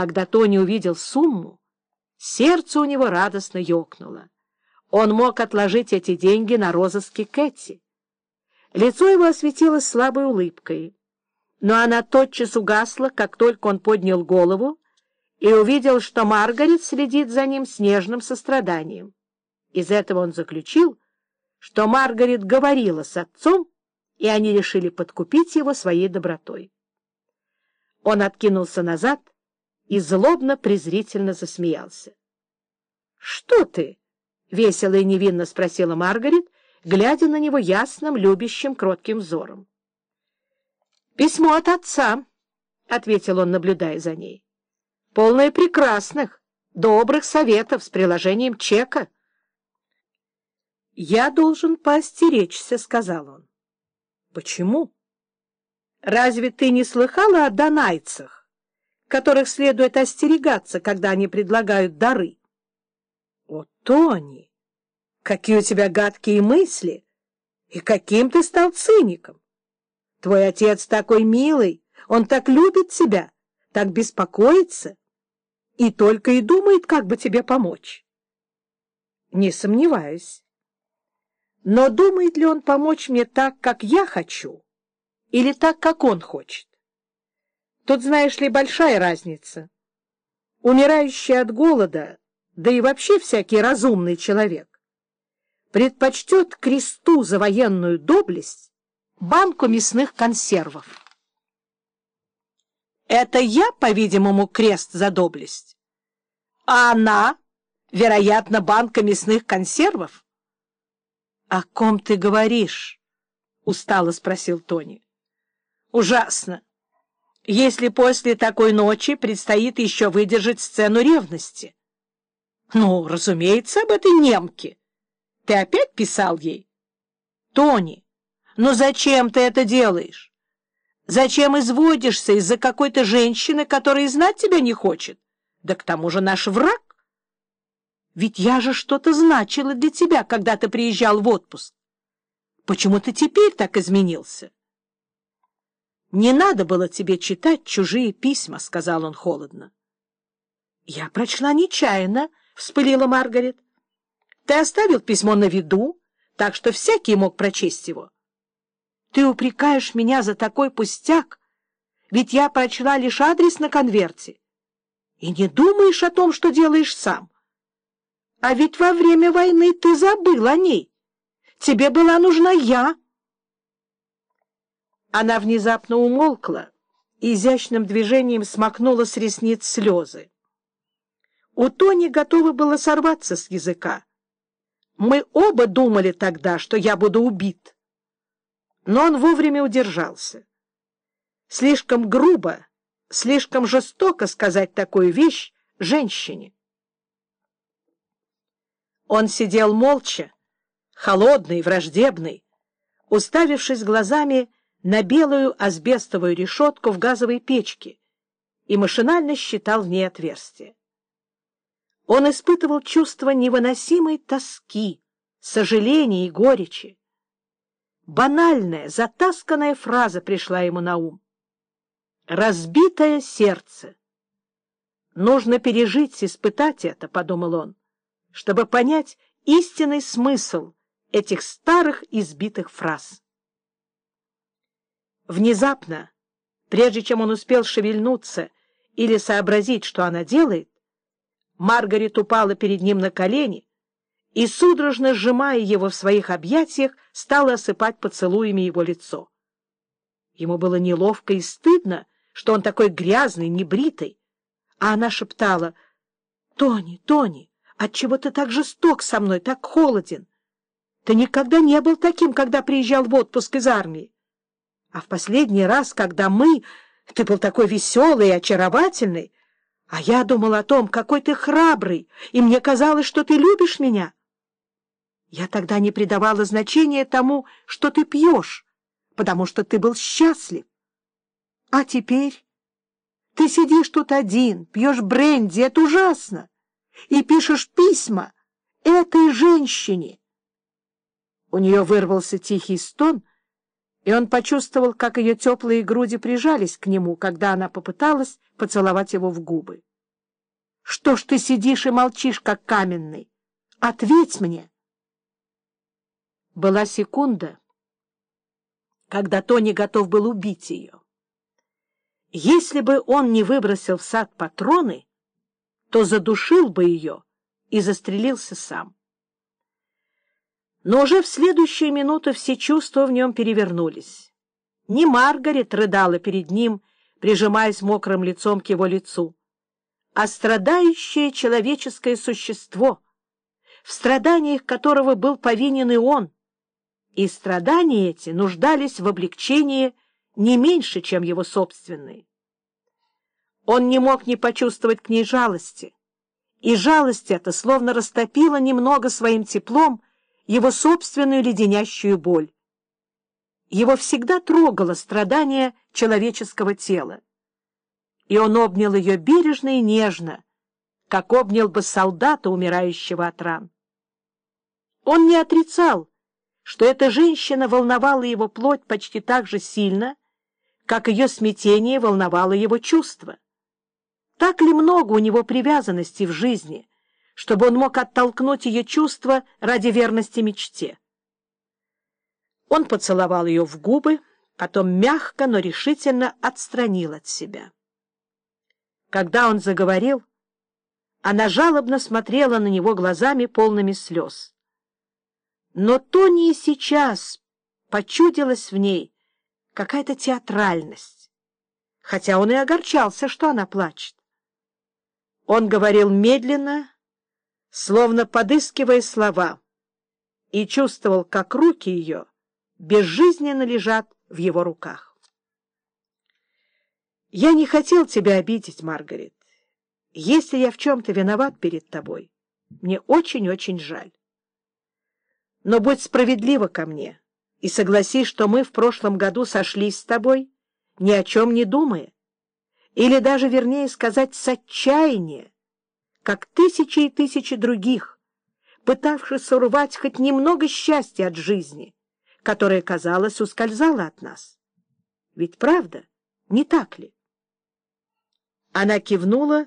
Когда Тони увидел сумму, сердце у него радостно ёкнуло. Он мог отложить эти деньги на розыске Кэти. Лицо его осветилось слабой улыбкой, но она тотчас угасла, как только он поднял голову и увидел, что Маргарет следит за ним с нежным состраданием. Из этого он заключил, что Маргарет говорила с отцом, и они решили подкупить его своей добротой. Он откинулся назад и злобно-презрительно засмеялся. — Что ты? — весело и невинно спросила Маргарет, глядя на него ясным, любящим, кротким взором. — Письмо от отца, — ответил он, наблюдая за ней. — Полное прекрасных, добрых советов с приложением чека. — Я должен поостеречься, — сказал он. — Почему? — Разве ты не слыхала о донайцах, которых следует остерегаться, когда они предлагают дары? — О, Тони! Какие у тебя гадкие мысли! И каким ты стал циником! Твой отец такой милый, он так любит тебя, так беспокоится и только и думает, как бы тебе помочь. Не сомневаюсь. Но думает ли он помочь мне так, как я хочу, или так, как он хочет? Тут, знаешь ли, большая разница. Умирающий от голода, да и вообще всякий разумный человек, предпочтет кресту за военную доблесть банку мясных консервов. Это я, по-видимому, крест за доблесть. А она, вероятно, банка мясных консервов? — О ком ты говоришь? — устало спросил Тони. — Ужасно. Если после такой ночи предстоит еще выдержать сцену ревности. — Ну, разумеется, об этой немке. Ты опять писал ей? — Тони, ну зачем ты это делаешь? Зачем изводишься из-за какой-то женщины, которая знать тебя не хочет? Да к тому же наш враг. Ведь я же что-то значила для тебя, когда ты приезжал в отпуск. Почему ты теперь так изменился? — Не надо было тебе читать чужие письма, — сказал он холодно. — Я прочла нечаянно, — вспылила Маргарет. — Ты оставил письмо на виду, так что всякий мог прочесть его. Ты упрекаешь меня за такой пустяк, ведь я прочла лишь адрес на конверте. И не думаешь о том, что делаешь сам. А ведь во время войны ты забыл о ней. Тебе была нужна я. Она внезапно умолкла и изящным движением смахнула с ресниц слезы. У Тони готово было сорваться с языка. Мы оба думали тогда, что я буду убит. Но он вовремя удержался. Слишком грубо, слишком жестоко сказать такую вещь женщине. Он сидел молча, холодный, враждебный, уставившись глазами на белую асбестовую решетку в газовой печке и машинально считал в ней отверстие. Он испытывал чувство невыносимой тоски, сожаления и горечи. Банальная, затасканная фраза пришла ему на ум. «Разбитое сердце». «Нужно пережить, испытать это», — подумал он, чтобы понять истинный смысл этих старых избитых фраз. Внезапно, прежде чем он успел шевельнуться или сообразить, что она делает, Маргарет упала перед ним на колени и, судорожно сжимая его в своих объятиях, стала осыпать поцелуями его лицо. Ему было неловко и стыдно, что он такой грязный, небритый, а она шептала, «Тони, Тони, отчего ты так жесток со мной, так холоден? Ты никогда не был таким, когда приезжал в отпуск из армии. А в последний раз, когда мы... Ты был такой веселый и очаровательный, а я думал о том, какой ты храбрый, и мне казалось, что ты любишь меня. Я тогда не придавала значения тому, что ты пьешь, потому что ты был счастлив. А теперь ты сидишь тут один, пьешь бренди, это ужасно, и пишешь письма этой женщине. У нее вырвался тихий стон — и он почувствовал, как ее теплые груди прижались к нему, когда она попыталась поцеловать его в губы. — Что ж ты сидишь и молчишь, как каменный? Ответь мне! Была секунда, когда Тони готов был убить ее. Если бы он не выбросил в сад патроны, то задушил бы ее и застрелился сам. Но уже в следующую минуту все чувства в нем перевернулись. Не Маргарет рыдала перед ним, прижимаясь мокрым лицом к его лицу, а страдающее человеческое существо, в страданиях которого был повинен и он. И страдания эти нуждались в облегчении не меньше, чем его собственные. Он не мог не почувствовать к ней жалости, и жалость эта словно растопила немного своим теплом его собственную леденящую боль. Его всегда трогало страдание человеческого тела. И он обнял ее бережно и нежно, как обнял бы солдата, умирающего от ран. Он не отрицал, что эта женщина волновала его плоть почти так же сильно, как ее смятение волновало его чувства. Так ли много у него привязанности в жизни, чтобы он мог оттолкнуть ее чувства ради верности мечте. Он поцеловал ее в губы, потом мягко, но решительно отстранил от себя. Когда он заговорил, она жалобно смотрела на него глазами, полными слез. Но то не и сейчас почудилась в ней какая-то театральность, хотя он и огорчался, что она плачет. Он говорил медленно, словно подыскивая слова, и чувствовал, как руки ее безжизненно лежат в его руках. «Я не хотел тебя обидеть, Маргарет. Если я в чем-то виноват перед тобой, мне очень-очень жаль. Но будь справедлива ко мне и согласись, что мы в прошлом году сошлись с тобой, ни о чем не думая, или даже, вернее сказать, с отчаяния, как тысячи и тысячи других, пытавшихся урвать хоть немного счастья от жизни, которая, казалось, ускользала от нас. Ведь правда, не так ли? Она кивнула,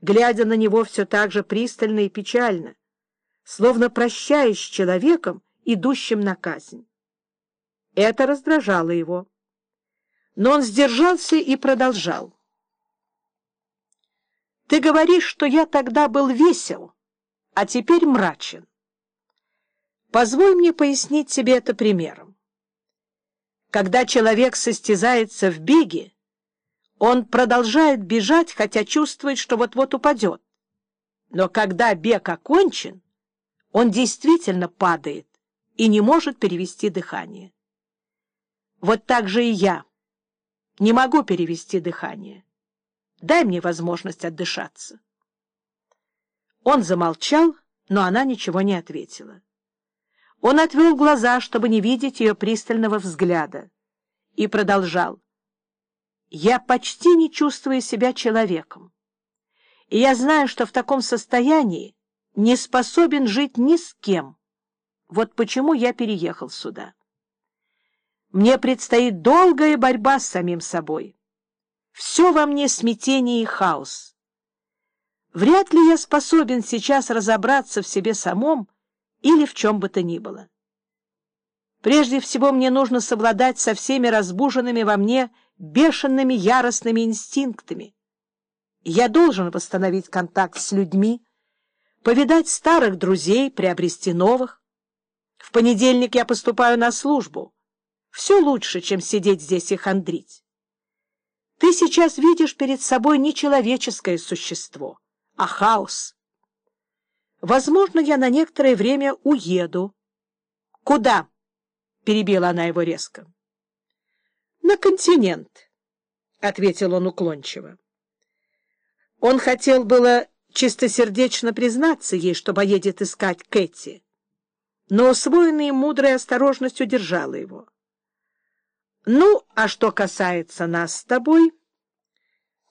глядя на него все так же пристально и печально, словно прощаясь с человеком, идущим на казнь. Это раздражало его. Но он сдержался и продолжал. Ты говоришь, что я тогда был весел, а теперь мрачен. Позволь мне пояснить тебе это примером. Когда человек состязается в беге, он продолжает бежать, хотя чувствует, что вот-вот упадет. Но когда бег окончен, он действительно падает и не может перевести дыхание. Вот так же и я не могу перевести дыхание. Дай мне возможность отдышаться. Он замолчал, но она ничего не ответила. Он отвел глаза, чтобы не видеть ее пристального взгляда, и продолжал. «Я почти не чувствую себя человеком, и я знаю, что в таком состоянии не способен жить ни с кем. Вот почему я переехал сюда. Мне предстоит долгая борьба с самим собой». Все во мне смятение и хаос. Вряд ли я способен сейчас разобраться в себе самом или в чем бы то ни было. Прежде всего мне нужно совладать со всеми разбуженными во мне бешеными яростными инстинктами. Я должен восстановить контакт с людьми, повидать старых друзей, приобрести новых. В понедельник я поступаю на службу. Все лучше, чем сидеть здесь и хандрить. Ты сейчас видишь перед собой не человеческое существо, а хаос. Возможно, я на некоторое время уеду. — Куда? — перебила она его резко. — На континент, — ответил он уклончиво. Он хотел было чистосердечно признаться ей, что поедет искать Кэти, но усвоенная мудрая осторожность удержала его. Ну, а что касается нас с тобой,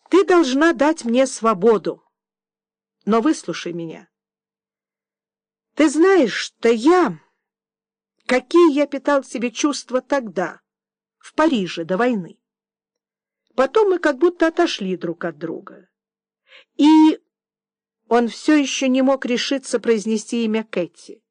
ты должна дать мне свободу. Но выслушай меня. Ты знаешь, что я... Какие я питал себе чувства тогда, в Париже до войны. Потом мы как будто отошли друг от друга. И он все еще не мог решиться произнести имя Кэти.